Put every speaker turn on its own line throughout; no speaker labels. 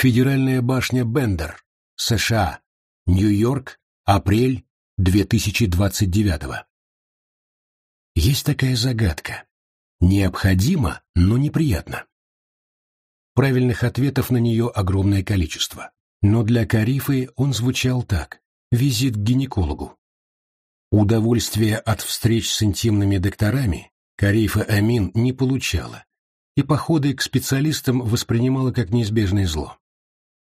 Федеральная башня Бендер, США, Нью-Йорк, апрель 2029 Есть такая загадка. Необходимо, но неприятно. Правильных ответов на нее огромное количество. Но для Карифы он звучал так. Визит к гинекологу. Удовольствия от встреч с интимными докторами Карифа Амин не получала, и походы к специалистам воспринимала как неизбежное зло.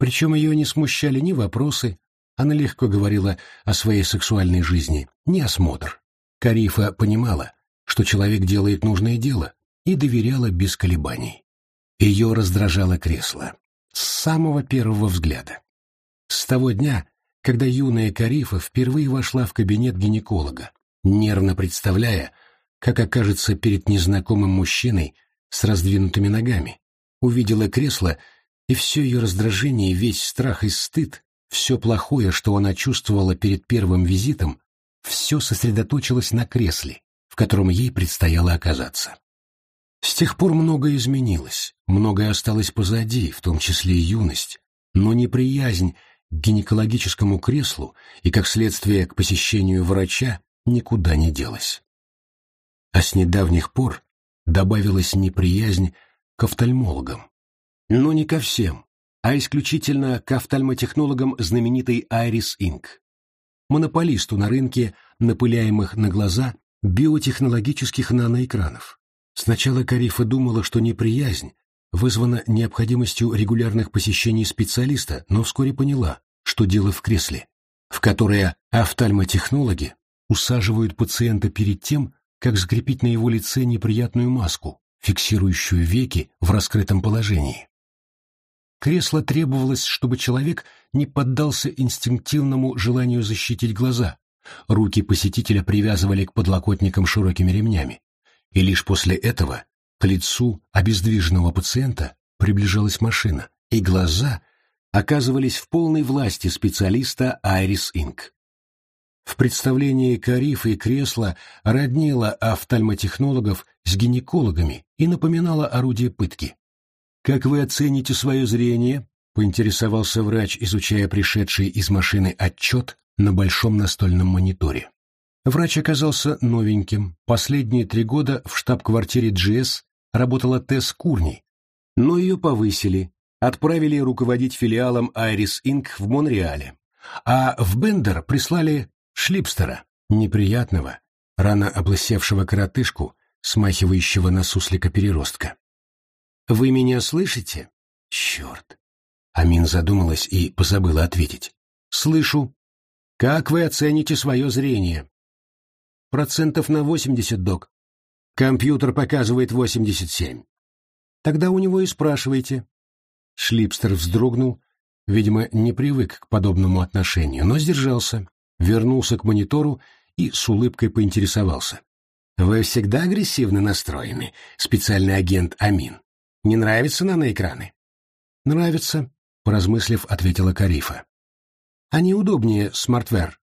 Причем ее не смущали ни вопросы, она легко говорила о своей сексуальной жизни, ни осмотр. Карифа понимала, что человек делает нужное дело, и доверяла без колебаний. Ее раздражало кресло. С самого первого взгляда. С того дня, когда юная Карифа впервые вошла в кабинет гинеколога, нервно представляя, как окажется перед незнакомым мужчиной с раздвинутыми ногами, увидела кресло, и все ее раздражение, весь страх и стыд, все плохое, что она чувствовала перед первым визитом, все сосредоточилось на кресле, в котором ей предстояло оказаться. С тех пор многое изменилось, многое осталось позади, в том числе и юность, но неприязнь к гинекологическому креслу и, как следствие, к посещению врача никуда не делась. А с недавних пор добавилась неприязнь к офтальмологам. Но не ко всем, а исключительно к офтальмотехнологам знаменитой Iris Inc., монополисту на рынке напыляемых на глаза биотехнологических наноэкранов. Сначала Карифа думала, что неприязнь вызвана необходимостью регулярных посещений специалиста, но вскоре поняла, что дело в кресле, в которое офтальмотехнологи усаживают пациента перед тем, как закрепить на его лице неприятную маску, фиксирующую веки в раскрытом положении. Кресло требовалось, чтобы человек не поддался инстинктивному желанию защитить глаза. Руки посетителя привязывали к подлокотникам широкими ремнями. И лишь после этого к лицу обездвиженного пациента приближалась машина, и глаза оказывались в полной власти специалиста Iris Inc. В представлении Карифа и кресла роднило офтальмотехнологов с гинекологами и напоминало орудие пытки. «Как вы оцените свое зрение?» — поинтересовался врач, изучая пришедший из машины отчет на большом настольном мониторе. Врач оказался новеньким. Последние три года в штаб-квартире GS работала Тесс Курни, но ее повысили, отправили руководить филиалом Iris Inc. в Монреале, а в Бендер прислали Шлипстера, неприятного, рано облысевшего коротышку, смахивающего на суслика-переростка. «Вы меня слышите?» «Черт!» Амин задумалась и позабыла ответить. «Слышу. Как вы оцените свое зрение?» «Процентов на восемьдесят, док. Компьютер показывает восемьдесят семь. Тогда у него и спрашивайте». Шлипстер вздрогнул, видимо, не привык к подобному отношению, но сдержался вернулся к монитору и с улыбкой поинтересовался. «Вы всегда агрессивно настроены, специальный агент Амин. Не нравятся наноэкраны?» «Нравится», — поразмыслив, ответила Карифа. «Они удобнее smartwear».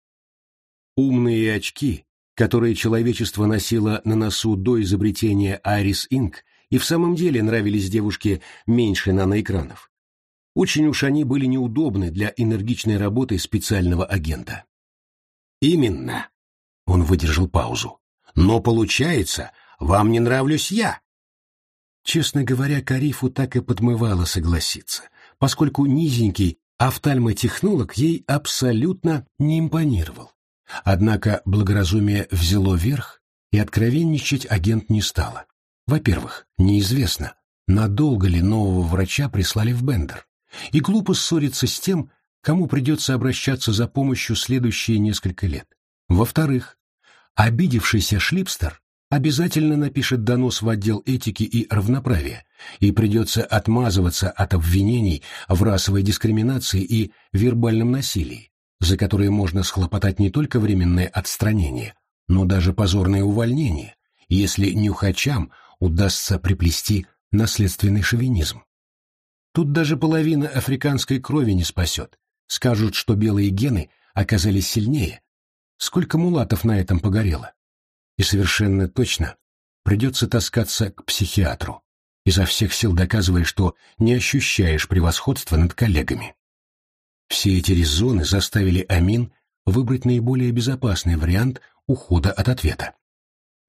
Умные очки, которые человечество носило на носу до изобретения Iris Inc., и в самом деле нравились девушке меньше наноэкранов. Очень уж они были неудобны для энергичной работы специального агента. Именно. Он выдержал паузу. Но получается, вам не нравлюсь я. Честно говоря, Карифу так и подмывало согласиться, поскольку низенький офтальмотехнолог ей абсолютно не импонировал. Однако благоразумие взяло верх, и откровенничать агент не стала. Во-первых, неизвестно, надолго ли нового врача прислали в Бендер, и глупо ссориться с тем, кому придется обращаться за помощью следующие несколько лет. Во-вторых, обидевшийся Шлипстер обязательно напишет донос в отдел этики и равноправия, и придется отмазываться от обвинений в расовой дискриминации и вербальном насилии, за которые можно схлопотать не только временное отстранение, но даже позорное увольнение, если нюхачам удастся приплести наследственный шовинизм. Тут даже половина африканской крови не спасет, Скажут, что белые гены оказались сильнее. Сколько мулатов на этом погорело? И совершенно точно придется таскаться к психиатру. изо всех сил доказывая, что не ощущаешь превосходства над коллегами. Все эти резоны заставили Амин выбрать наиболее безопасный вариант ухода от ответа.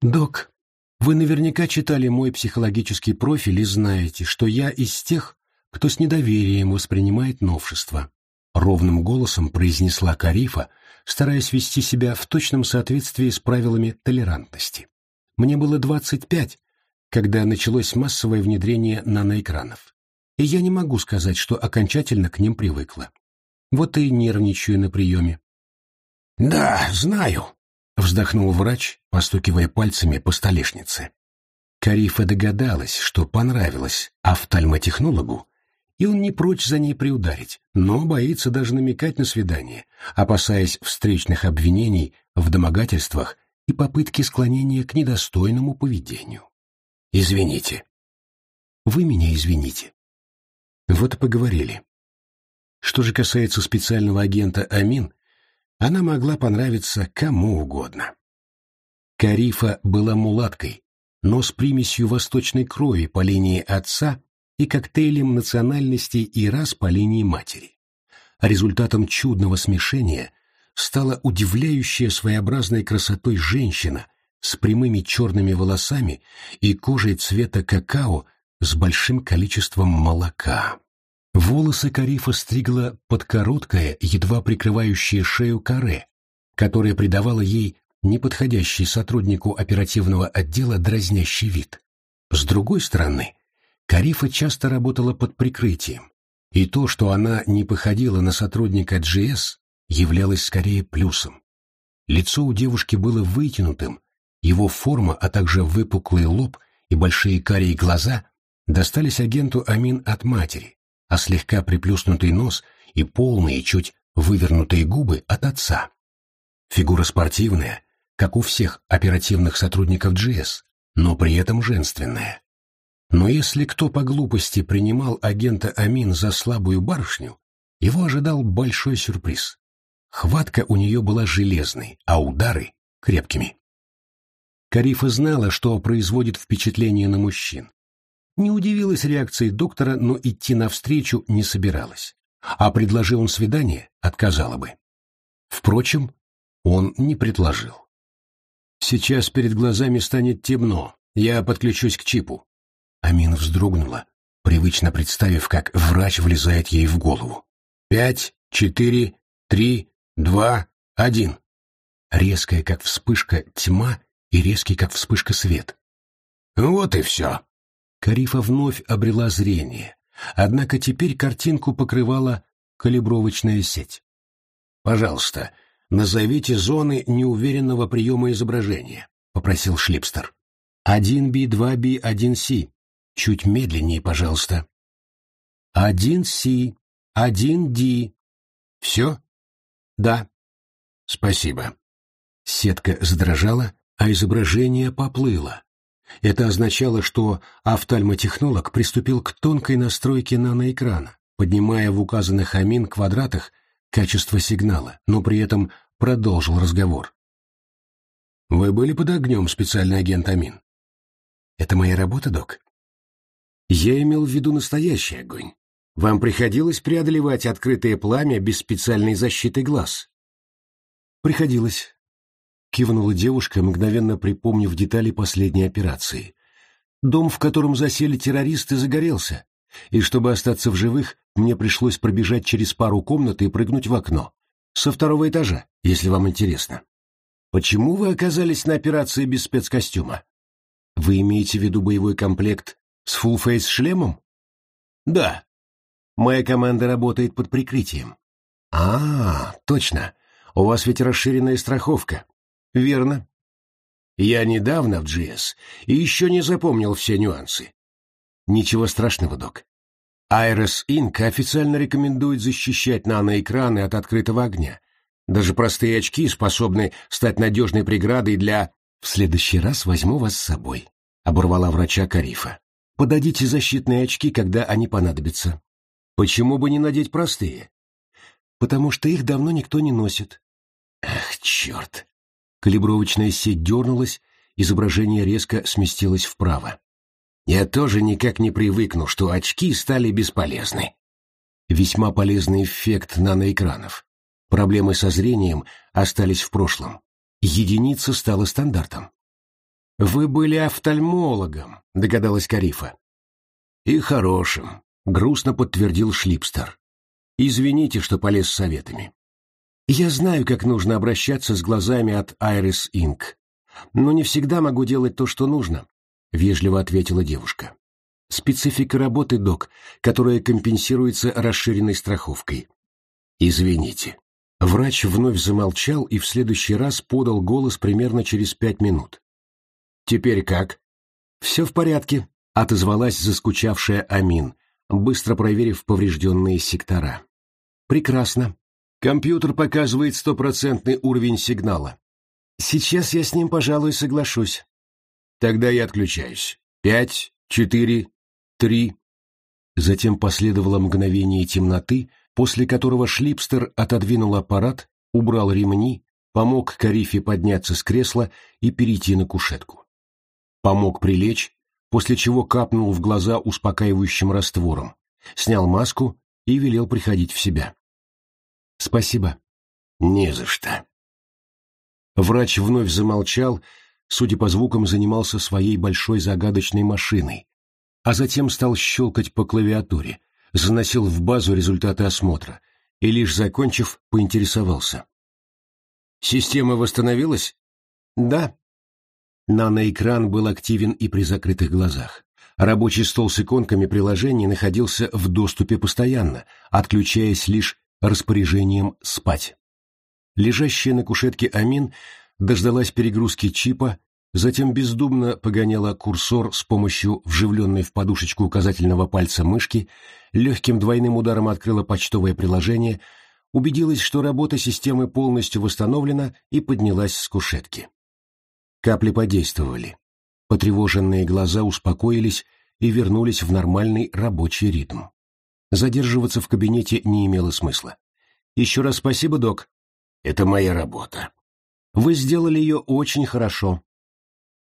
«Док, вы наверняка читали мой психологический профиль и знаете, что я из тех, кто с недоверием воспринимает новшества», — ровным голосом произнесла Карифа, стараясь вести себя в точном соответствии с правилами толерантности. «Мне было двадцать пять, когда началось массовое внедрение наноэкранов, и я не могу сказать, что окончательно к ним привыкла. Вот и нервничаю на приеме.
«Да, знаю», — вздохнул врач, постукивая пальцами по столешнице.
Карифа догадалась, что понравилось офтальмотехнологу, и он не прочь за ней приударить, но боится даже намекать на свидание, опасаясь встречных обвинений в домогательствах и попытки склонения к недостойному поведению.
«Извините».
«Вы меня извините». Вот и поговорили. Что же касается специального агента Амин, она могла понравиться кому угодно. Карифа была мулаткой, но с примесью восточной крови по линии отца и коктейлем национальностей и рас по линии матери. Результатом чудного смешения стала удивляющая своеобразной красотой женщина с прямыми черными волосами и кожей цвета какао с большим количеством молока. Волосы Карифа стригла под короткое, едва прикрывающее шею каре, которое придавало ей неподходящий сотруднику оперативного отдела дразнящий вид. С другой стороны, Карифа часто работала под прикрытием, и то, что она не походила на сотрудника GS, являлось скорее плюсом. Лицо у девушки было вытянутым, его форма, а также выпуклый лоб и большие карие глаза достались агенту Амин от матери, а слегка приплюснутый нос и полные, чуть вывернутые губы от отца. Фигура спортивная, как у всех оперативных сотрудников GS, но при этом женственная. Но если кто по глупости принимал агента Амин за слабую барышню, его ожидал большой сюрприз. Хватка у нее была железной, а удары — крепкими. Карифа знала, что производит впечатление на мужчин, не удивилась реакции доктора, но идти навстречу не собиралась. А предложил он свидание, отказала бы. Впрочем, он не предложил. «Сейчас перед глазами станет темно, я подключусь к чипу». Амина вздрогнула, привычно представив, как врач влезает ей в голову. «Пять, четыре, три, два, один». Резкая, как вспышка, тьма и резкий, как вспышка, свет.
«Вот и все»,
Карифа вновь обрела зрение, однако теперь картинку покрывала калибровочная сеть.
«Пожалуйста, назовите зоны неуверенного приема изображения», — попросил Шлипстер.
«Один Би, два Би, один Си. Чуть медленнее, пожалуйста». «Один Си, один Ди. Все?» «Да».
«Спасибо».
Сетка задрожала, а изображение поплыло, это означало, что офтальмотехнолог приступил к тонкой настройке наноэкрана, поднимая в указанных амин квадратах качество сигнала, но при этом продолжил разговор. «Вы были под огнем, специальный агент Амин?» «Это моя работа, док?» «Я имел в виду настоящий огонь. Вам приходилось преодолевать открытое пламя без специальной защиты глаз?» «Приходилось. — кивнула девушка, мгновенно припомнив детали последней операции. «Дом, в котором засели террористы, загорелся, и чтобы остаться в живых, мне пришлось пробежать через пару комнат и прыгнуть в окно. Со второго этажа, если вам интересно. Почему вы оказались на операции без спецкостюма? Вы имеете в виду боевой комплект с фулл-фейс-шлемом? Да. Моя команда работает под прикрытием. А, точно. У вас ведь расширенная страховка. Верно. Я недавно в GS и еще не запомнил все нюансы. Ничего страшного, док. Iris Inc. официально рекомендует защищать наноэкраны от открытого огня. Даже простые очки способны стать надежной преградой для... В следующий раз возьму вас с собой, — оборвала врача Карифа. Подадите защитные очки, когда они понадобятся. Почему бы не надеть простые? Потому что их давно никто не носит. Ах, черт! Калибровочная сеть дернулась, изображение резко сместилось вправо.
Я тоже никак не привыкну, что очки стали бесполезны.
Весьма полезный эффект наноэкранов. Проблемы со зрением остались в прошлом. Единица стала стандартом.
«Вы были офтальмологом», — догадалась Карифа.
«И хорошим», — грустно подтвердил Шлипстер. «Извините, что полез с советами. Я знаю, как нужно обращаться с глазами от Iris Inc., но не всегда могу делать то, что нужно», — вежливо ответила девушка. «Специфика работы, док, которая компенсируется расширенной страховкой». «Извините». Врач вновь замолчал и в следующий раз подал голос примерно через пять минут.
«Теперь как?»
«Все в порядке», — отозвалась заскучавшая Амин, быстро проверив поврежденные сектора. «Прекрасно. Компьютер показывает стопроцентный уровень сигнала. Сейчас я с ним, пожалуй, соглашусь.
Тогда я отключаюсь. Пять, четыре, три...»
Затем последовало мгновение темноты, после которого Шлипстер отодвинул аппарат, убрал ремни, помог Карифе подняться с кресла и перейти на кушетку помог прилечь, после чего капнул в глаза успокаивающим раствором, снял маску и велел приходить в себя. «Спасибо».
«Не за что».
Врач вновь замолчал, судя по звукам, занимался своей большой загадочной машиной, а затем стал щелкать по клавиатуре, заносил в базу результаты осмотра и, лишь закончив, поинтересовался.
«Система восстановилась?»
«Да», Наноэкран был активен и при закрытых глазах. Рабочий стол с иконками приложений находился в доступе постоянно, отключаясь лишь распоряжением «спать». Лежащая на кушетке Амин дождалась перегрузки чипа, затем бездумно погоняла курсор с помощью вживленной в подушечку указательного пальца мышки, легким двойным ударом открыла почтовое приложение, убедилась, что работа системы полностью восстановлена и поднялась с кушетки. Капли подействовали. Потревоженные глаза успокоились и вернулись в нормальный рабочий ритм. Задерживаться в кабинете не имело смысла. «Еще раз спасибо, док».
«Это моя работа».
«Вы сделали ее очень хорошо».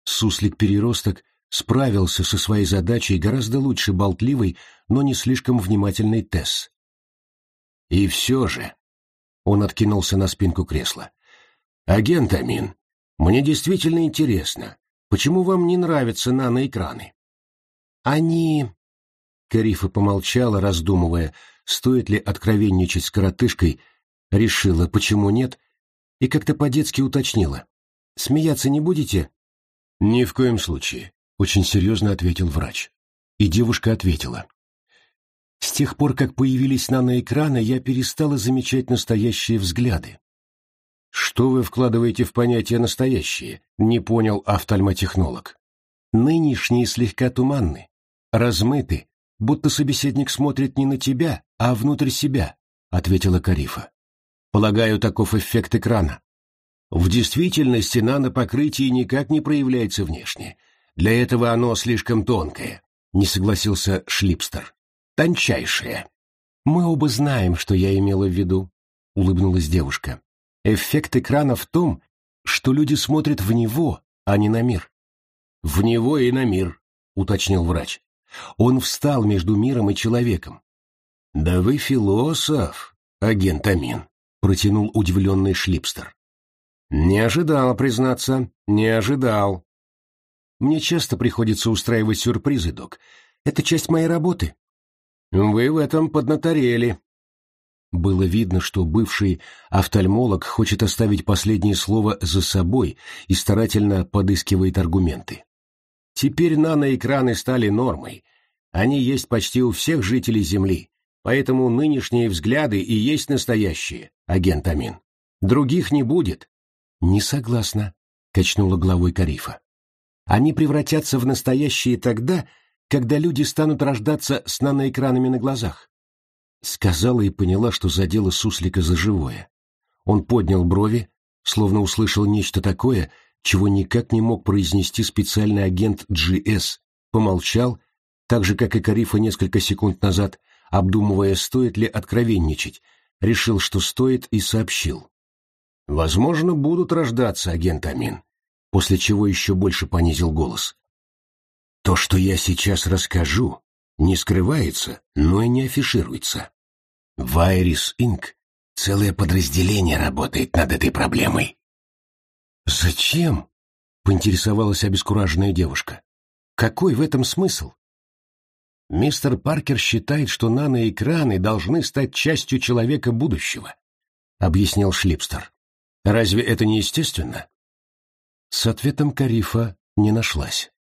Суслик-переросток справился со своей задачей гораздо лучше болтливой, но не слишком внимательной Тесс.
«И все же...» — он откинулся на спинку кресла. «Агент Амин, мне действительно интересно, почему вам не нравятся наноэкраны?
Они... Карифа помолчала, раздумывая, стоит ли откровенничать с коротышкой, решила, почему нет, и как-то по-детски уточнила. «Смеяться не будете?»
«Ни в коем случае», — очень серьезно ответил врач.
И девушка ответила. «С тех пор, как появились наноэкраны, я перестала замечать настоящие взгляды.
Что вы вкладываете в понятие «настоящее»? Не понял офтальмотехнолог.
Нынешние слегка туманны, размыты, будто собеседник смотрит не на тебя, а внутрь себя, ответила Карифа. Полагаю, таков эффект экрана.
В действительности нанопокрытие никак не проявляется внешне. Для этого оно слишком тонкое, не согласился Шлипстер. Тончайшее.
Мы оба знаем, что я имела в виду, улыбнулась девушка. Эффект экрана в том, что люди смотрят в него, а не на мир.
«В него и на мир», — уточнил врач.
Он встал между миром и человеком.
«Да вы философ, агент Амин», — протянул удивленный Шлипстер. «Не ожидал, признаться, не ожидал».
«Мне часто приходится устраивать сюрпризы, док. Это часть моей работы».
«Вы в этом поднаторели»,
было видно, что бывший офтальмолог хочет оставить последнее слово за собой и старательно подыскивает аргументы.
Теперь наноэкраны стали нормой. Они есть почти у всех жителей Земли, поэтому нынешние взгляды и есть настоящие, агент Амин. Других не будет.
Не согласна, качнула головой Карифа. Они превратятся в настоящие тогда, когда люди станут рождаться с наноэкранами на глазах. Сказала и поняла, что задела суслика за живое. Он поднял брови, словно услышал нечто такое, чего никак не мог произнести специальный агент GS, помолчал, так же, как и Карифа несколько секунд назад, обдумывая, стоит ли откровенничать, решил, что стоит, и сообщил.
«Возможно, будут рождаться, агент Амин», после чего еще больше понизил голос.
То, что я сейчас расскажу, не скрывается, но и не афишируется. В Iris Inc. целое подразделение работает над этой проблемой.
«Зачем?» — поинтересовалась обескураженная девушка. «Какой в этом смысл?» Мистер Паркер считает, что наноэкраны должны стать частью человека будущего, — объяснил Шлипстер. Разве это не естественно? С ответом Карифа не нашлась.